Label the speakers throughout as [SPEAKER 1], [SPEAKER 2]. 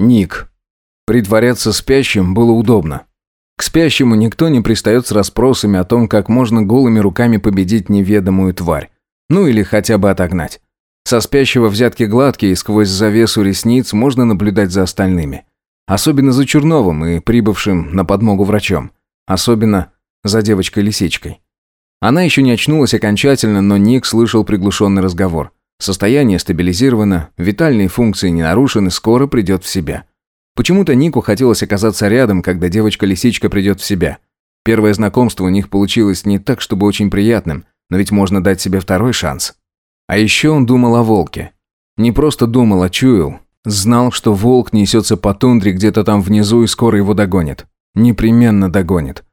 [SPEAKER 1] Ник. Притворяться спящим было удобно. К спящему никто не пристает с расспросами о том, как можно голыми руками победить неведомую тварь. Ну или хотя бы отогнать. Со спящего взятки гладкие и сквозь завесу ресниц можно наблюдать за остальными. Особенно за Черновым и прибывшим на подмогу врачом. Особенно за девочкой-лисичкой. Она еще не очнулась окончательно, но Ник слышал приглушенный разговор – Состояние стабилизировано, витальные функции не нарушены, скоро придет в себя. Почему-то Нику хотелось оказаться рядом, когда девочка-лисичка придет в себя. Первое знакомство у них получилось не так, чтобы очень приятным, но ведь можно дать себе второй шанс. А еще он думал о волке. Не просто думал, а чуял. Знал, что волк несется по тундре где-то там внизу и скоро его догонит. Непременно догонит.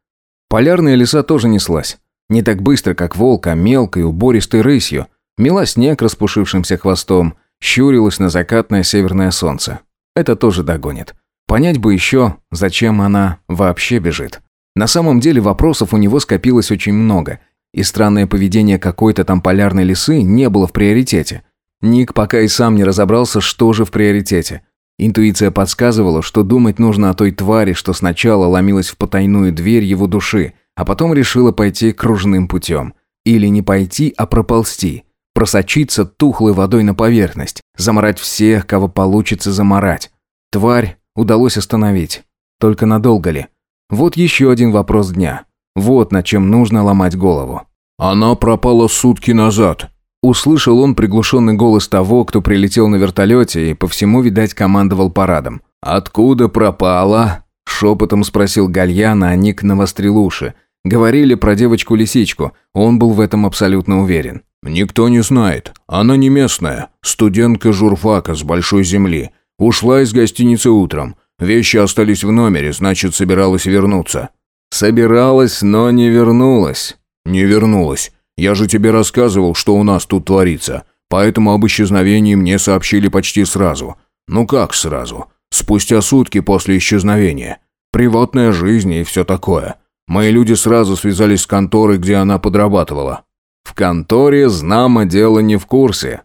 [SPEAKER 1] Полярная лиса тоже неслась. Не так быстро, как волк, а мелкой, убористой рысью – Мела снег распушившимся хвостом, щурилась на закатное северное солнце. Это тоже догонит. Понять бы еще, зачем она вообще бежит. На самом деле вопросов у него скопилось очень много, и странное поведение какой-то там полярной лисы не было в приоритете. Ник пока и сам не разобрался, что же в приоритете. Интуиция подсказывала, что думать нужно о той твари, что сначала ломилась в потайную дверь его души, а потом решила пойти кружным путем. Или не пойти, а проползти просочиться тухлой водой на поверхность, заморать всех, кого получится заморать. Тварь удалось остановить. Только надолго ли? Вот еще один вопрос дня. Вот над чем нужно ломать голову.
[SPEAKER 2] «Она пропала сутки назад»,
[SPEAKER 1] Услышал он приглушенный голос того, кто прилетел на вертолете и по всему, видать, командовал парадом. «Откуда пропала?» – шепотом спросил Гальяна, а Ник навострил уши. Говорили про девочку-лисичку, он был в этом абсолютно уверен.
[SPEAKER 2] «Никто не знает. Она не местная. Студентка журфака с большой земли. Ушла из гостиницы утром. Вещи остались в номере, значит, собиралась вернуться».
[SPEAKER 1] «Собиралась, но не вернулась».
[SPEAKER 2] «Не вернулась. Я же тебе рассказывал, что у нас тут творится. Поэтому об исчезновении мне сообщили почти сразу. Ну как сразу? Спустя сутки после исчезновения. Приватная жизнь и все такое. Мои люди сразу связались с конторой, где она подрабатывала.
[SPEAKER 1] В конторе знамо дело не в курсе.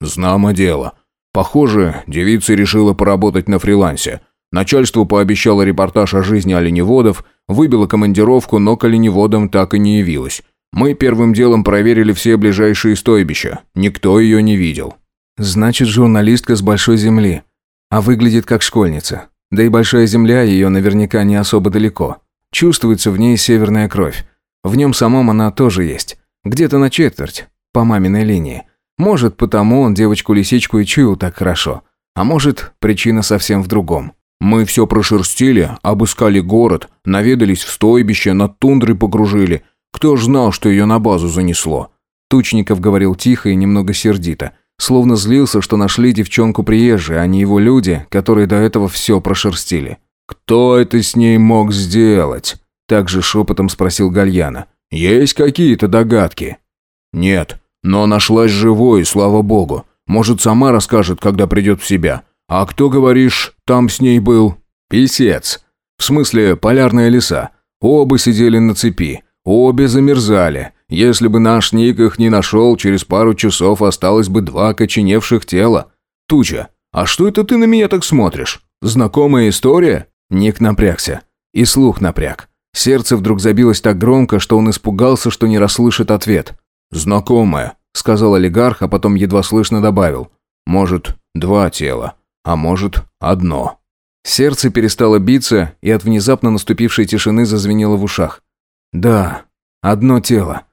[SPEAKER 2] Знамо дело. Похоже, девица решила поработать на фрилансе. Начальство пообещало репортаж о жизни оленеводов, выбило командировку, но к оленеводам так и не явилась. Мы первым делом проверили все ближайшие стойбища. Никто ее не видел.
[SPEAKER 1] Значит, журналистка с большой земли. А выглядит как школьница. Да и большая земля ее наверняка не особо далеко. Чувствуется в ней северная кровь. В нем самом она тоже есть. Где-то на четверть, по маминой линии. Может, потому он девочку-лисичку и чуял так хорошо. А может, причина совсем в другом.
[SPEAKER 2] Мы все прошерстили, обыскали город, наведались в стойбище, на тундры погружили. Кто ж знал, что ее на базу занесло?
[SPEAKER 1] Тучников говорил тихо и немного сердито. Словно злился, что нашли девчонку приезжие, а не его люди, которые до этого все прошерстили.
[SPEAKER 2] «Кто это с ней мог сделать?» Также шепотом спросил Гальяна. Есть какие-то догадки?» «Нет, но нашлась живой, слава богу. Может, сама расскажет, когда придет в себя. А кто, говоришь, там с ней был?»
[SPEAKER 1] «Песец. В смысле, полярная лиса. Оба сидели на цепи. Обе замерзали. Если бы наш Ник их не нашел, через пару часов осталось бы два коченевших тела. Туча, а что это ты на меня так смотришь? Знакомая история?» Ник напрягся. И слух напряг. Сердце вдруг забилось так громко, что он испугался, что не расслышит ответ.
[SPEAKER 2] «Знакомая», — сказал олигарх, а потом едва слышно добавил. «Может, два тела, а может, одно».
[SPEAKER 1] Сердце перестало биться, и от внезапно наступившей тишины зазвенело в ушах. «Да, одно тело.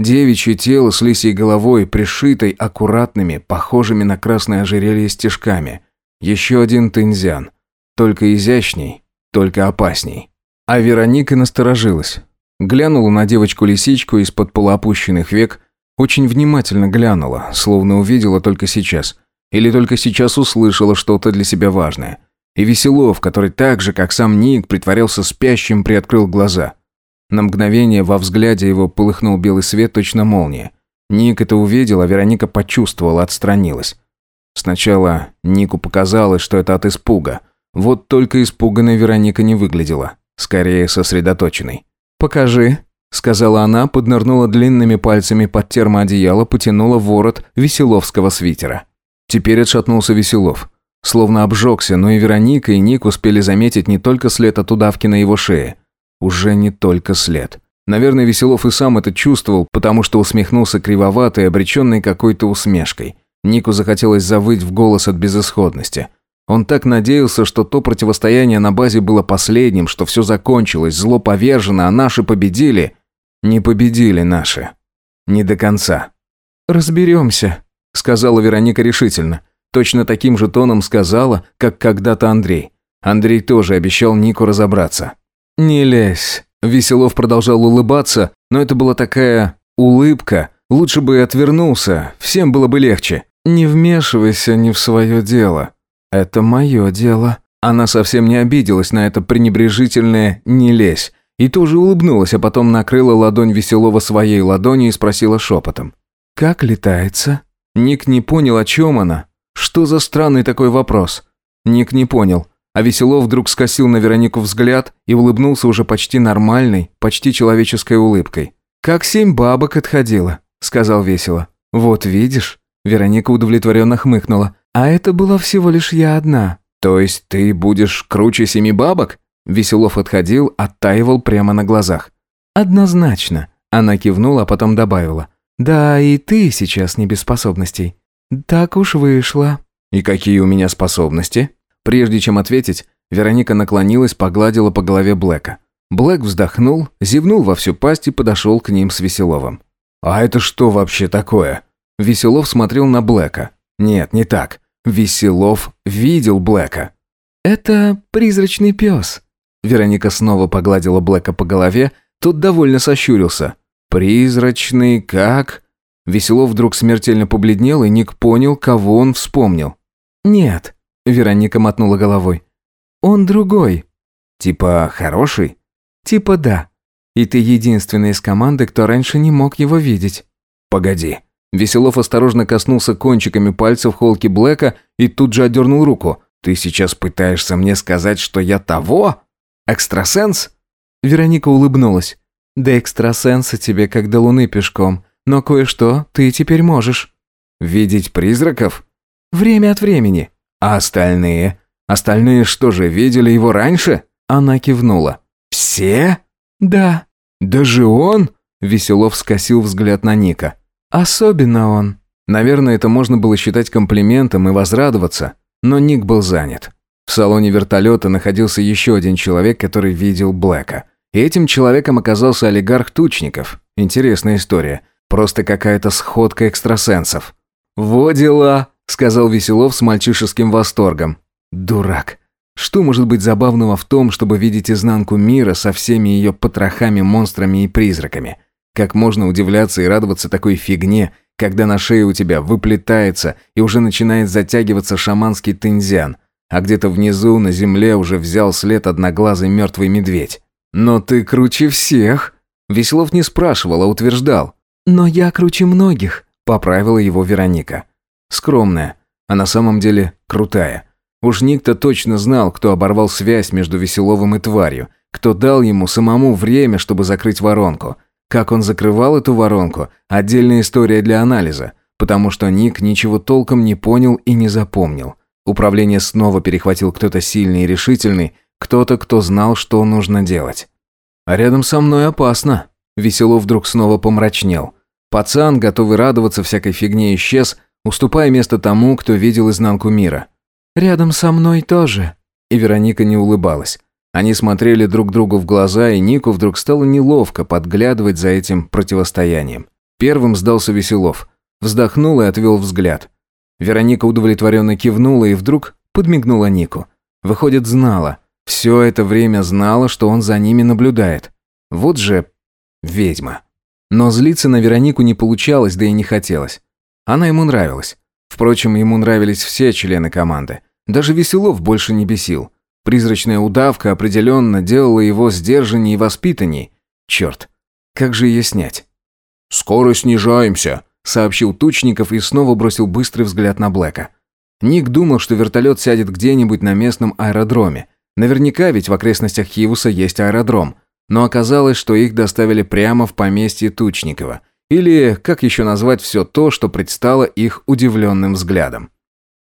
[SPEAKER 1] Девичье тело с лисьей головой, пришитой аккуратными, похожими на красное ожерелье стежками. Еще один тензян. Только изящней, только опасней». А Вероника насторожилась. Глянула на девочку-лисичку из-под полуопущенных век, очень внимательно глянула, словно увидела только сейчас. Или только сейчас услышала что-то для себя важное. И Веселов, который так же, как сам Ник, притворялся спящим, приоткрыл глаза. На мгновение во взгляде его полыхнул белый свет, точно молния. Ник это увидел, а Вероника почувствовала, отстранилась. Сначала Нику показалось, что это от испуга. Вот только испуганной Вероника не выглядела скорее сосредоточенный. «Покажи», — сказала она, поднырнула длинными пальцами под термоодеяло, потянула ворот Веселовского свитера. Теперь отшатнулся Веселов. Словно обжегся, но и Вероника, и Ник успели заметить не только след от удавки на его шее. Уже не только след. Наверное, Веселов и сам это чувствовал, потому что усмехнулся кривоватой, обреченной какой-то усмешкой. Нику захотелось завыть в голос от безысходности. Он так надеялся, что то противостояние на базе было последним, что все закончилось, зло повержено, а наши победили. Не победили наши. Не до конца. «Разберемся», — сказала Вероника решительно. Точно таким же тоном сказала, как когда-то Андрей. Андрей тоже обещал Нику разобраться. «Не лезь». Веселов продолжал улыбаться, но это была такая улыбка. Лучше бы и отвернулся, всем было бы легче. «Не вмешивайся не в свое дело». «Это мое дело». Она совсем не обиделась на это пренебрежительное «не лезь». И тоже улыбнулась, а потом накрыла ладонь Веселова своей ладони и спросила шепотом. «Как летается?» Ник не понял, о чем она. Что за странный такой вопрос? Ник не понял. А весело вдруг скосил на Веронику взгляд и улыбнулся уже почти нормальной, почти человеческой улыбкой. «Как семь бабок отходило», — сказал весело. «Вот видишь?» — Вероника удовлетворенно хмыкнула. А это была всего лишь я одна. То есть ты будешь круче семи бабок? Веселов отходил, оттаивал прямо на глазах. Однозначно. Она кивнула, а потом добавила. Да, и ты сейчас не без способностей. Так уж вышло. И какие у меня способности? Прежде чем ответить, Вероника наклонилась, погладила по голове Блэка. Блэк вздохнул, зевнул во всю пасть и подошел к ним с Веселовым. «А это что вообще такое?» Веселов смотрел на Блэка. «Нет, не так. Веселов видел Блэка. «Это призрачный пес». Вероника снова погладила Блэка по голове, тот довольно сощурился. «Призрачный как?» Веселов вдруг смертельно побледнел, и Ник понял, кого он вспомнил. «Нет», — Вероника мотнула головой. «Он другой». «Типа хороший?» «Типа да. И ты единственный из команды, кто раньше не мог его видеть». «Погоди». Веселов осторожно коснулся кончиками пальцев холки Блэка и тут же отдернул руку. «Ты сейчас пытаешься мне сказать, что я того? Экстрасенс?» Вероника улыбнулась. «Да экстрасенса тебе, как до луны пешком. Но кое-что ты теперь можешь». «Видеть призраков?» «Время от времени». «А остальные? Остальные что же, видели его раньше?» Она кивнула. «Все?» «Да». «Даже он?» Веселов скосил взгляд на Ника. «Особенно он». Наверное, это можно было считать комплиментом и возрадоваться, но Ник был занят. В салоне вертолета находился еще один человек, который видел Блэка. И этим человеком оказался олигарх Тучников. Интересная история. Просто какая-то сходка экстрасенсов. «Во дела!» – сказал Веселов с мальчишеским восторгом. «Дурак!» Что может быть забавного в том, чтобы видеть изнанку мира со всеми ее потрохами, монстрами и призраками? Как можно удивляться и радоваться такой фигне, когда на шее у тебя выплетается и уже начинает затягиваться шаманский тензян, а где-то внизу на земле уже взял след одноглазый мертвый медведь. «Но ты круче всех!» Веселов не спрашивал, а утверждал. «Но я круче многих», — поправила его Вероника. Скромная, а на самом деле крутая. Уж никто точно знал, кто оборвал связь между Веселовым и тварью, кто дал ему самому время, чтобы закрыть воронку, как он закрывал эту воронку – отдельная история для анализа, потому что Ник ничего толком не понял и не запомнил. Управление снова перехватил кто-то сильный и решительный, кто-то, кто знал, что нужно делать. «А рядом со мной опасно», – Веселов вдруг снова помрачнел. Пацан, готовый радоваться всякой фигне, исчез, уступая место тому, кто видел изнанку мира. «Рядом со мной тоже», и Вероника не улыбалась. Они смотрели друг другу в глаза, и Нику вдруг стало неловко подглядывать за этим противостоянием. Первым сдался Веселов. Вздохнул и отвел взгляд. Вероника удовлетворенно кивнула и вдруг подмигнула Нику. Выходит, знала. Все это время знала, что он за ними наблюдает. Вот же ведьма. Но злиться на Веронику не получалось, да и не хотелось. Она ему нравилась. Впрочем, ему нравились все члены команды. Даже Веселов больше не бесил. Призрачная удавка определенно делала его сдержаннее и воспитанней. Черт, как же ее снять?
[SPEAKER 2] «Скоро снижаемся», — сообщил Тучников и снова бросил быстрый взгляд на Блэка.
[SPEAKER 1] Ник думал, что вертолет сядет где-нибудь на местном аэродроме. Наверняка ведь в окрестностях Хивуса есть аэродром. Но оказалось, что их доставили прямо в поместье Тучникова. Или как еще назвать все то, что предстало их удивленным взглядом.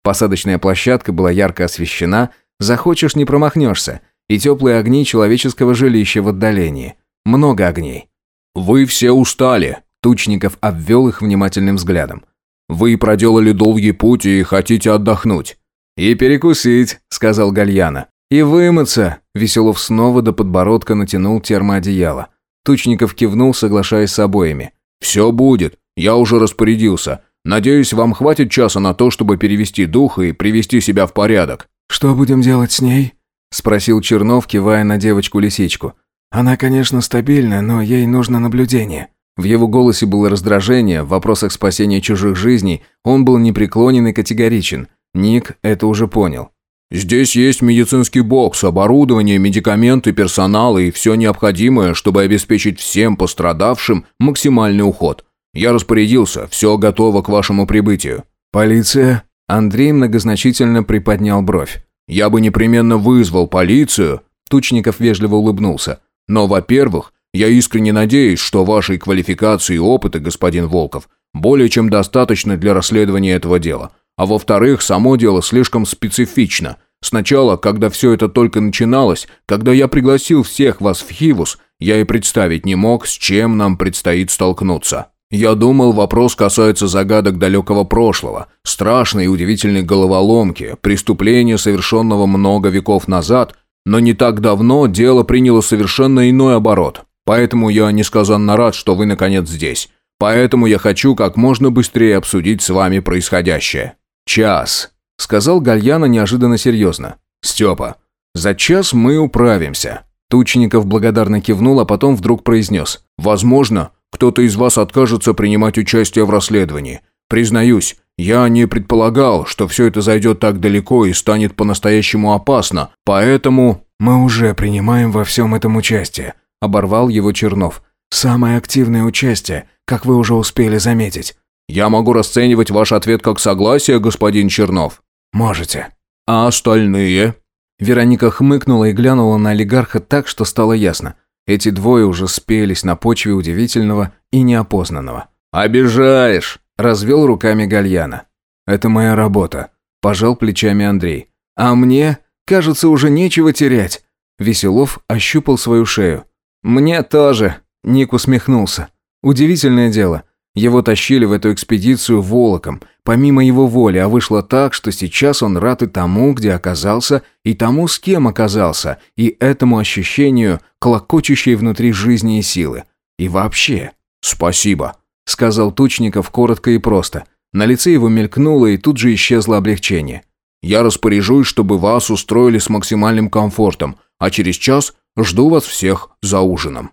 [SPEAKER 1] Посадочная площадка была ярко освещена, Захочешь, не промахнешься. И теплые огни человеческого жилища в отдалении. Много огней.
[SPEAKER 2] «Вы все устали!» Тучников обвел их внимательным взглядом. «Вы проделали долгий путь и хотите отдохнуть».
[SPEAKER 1] «И перекусить», — сказал Гальяна. «И вымыться», — Веселов снова до подбородка натянул термоодеяло. Тучников кивнул, соглашаясь с обоими.
[SPEAKER 2] «Все будет. Я уже распорядился. Надеюсь, вам хватит часа на то, чтобы перевести дух и привести себя в порядок».
[SPEAKER 3] «Что будем делать с ней?» – спросил Чернов, кивая на девочку-лисичку. «Она, конечно, стабильна, но ей нужно наблюдение».
[SPEAKER 1] В его голосе было раздражение, в вопросах спасения чужих жизней он был непреклонен и категоричен. Ник это уже понял.
[SPEAKER 2] «Здесь есть медицинский бокс, оборудование, медикаменты, персонал и все необходимое, чтобы обеспечить всем пострадавшим максимальный уход. Я распорядился, все готово к вашему прибытию».
[SPEAKER 1] «Полиция?» Андрей многозначительно приподнял бровь.
[SPEAKER 2] «Я бы непременно вызвал полицию», – Тучников вежливо улыбнулся. «Но, во-первых, я искренне надеюсь, что вашей квалификации и опыта, господин Волков, более чем достаточно для расследования этого дела. А во-вторых, само дело слишком специфично. Сначала, когда все это только начиналось, когда я пригласил всех вас в Хивус, я и представить не мог, с чем нам предстоит столкнуться». Я думал, вопрос касается загадок далекого прошлого, страшной и удивительной головоломки, преступления, совершенного много веков назад, но не так давно дело приняло совершенно иной оборот. Поэтому я несказанно рад, что вы наконец здесь. Поэтому я хочу как можно быстрее обсудить с вами происходящее.
[SPEAKER 1] Час, сказал Гальяна неожиданно серьезно. Степа, за час мы управимся. Тучников благодарно кивнул, а потом вдруг произнес.
[SPEAKER 2] «Возможно, кто-то из вас откажется принимать участие в расследовании. Признаюсь, я не предполагал, что все это зайдет так далеко и станет по-настоящему опасно, поэтому...»
[SPEAKER 3] «Мы уже принимаем во всем этом участие», — оборвал его Чернов. «Самое активное участие, как вы уже успели заметить».
[SPEAKER 2] «Я могу расценивать ваш ответ как согласие, господин Чернов?»
[SPEAKER 3] «Можете».
[SPEAKER 2] «А остальные?»
[SPEAKER 1] Вероника хмыкнула и глянула на олигарха так, что стало ясно. Эти двое уже спелись на почве удивительного и неопознанного.
[SPEAKER 2] «Обижаешь!» – развел руками Гальяна.
[SPEAKER 1] «Это моя работа», – пожал плечами Андрей. «А мне, кажется, уже нечего терять». Веселов ощупал свою шею. «Мне тоже», – Ник усмехнулся. «Удивительное дело. Его тащили в эту экспедицию волоком, помимо его воли, а вышло так, что сейчас он рад и тому, где оказался, и тому, с кем оказался, и этому ощущению, клокочущей внутри жизни и силы. И вообще,
[SPEAKER 2] спасибо,
[SPEAKER 1] сказал Тучников коротко и просто. На лице его мелькнуло и тут же исчезло облегчение.
[SPEAKER 2] Я распоряжусь, чтобы вас устроили с максимальным комфортом, а через час жду вас всех за ужином.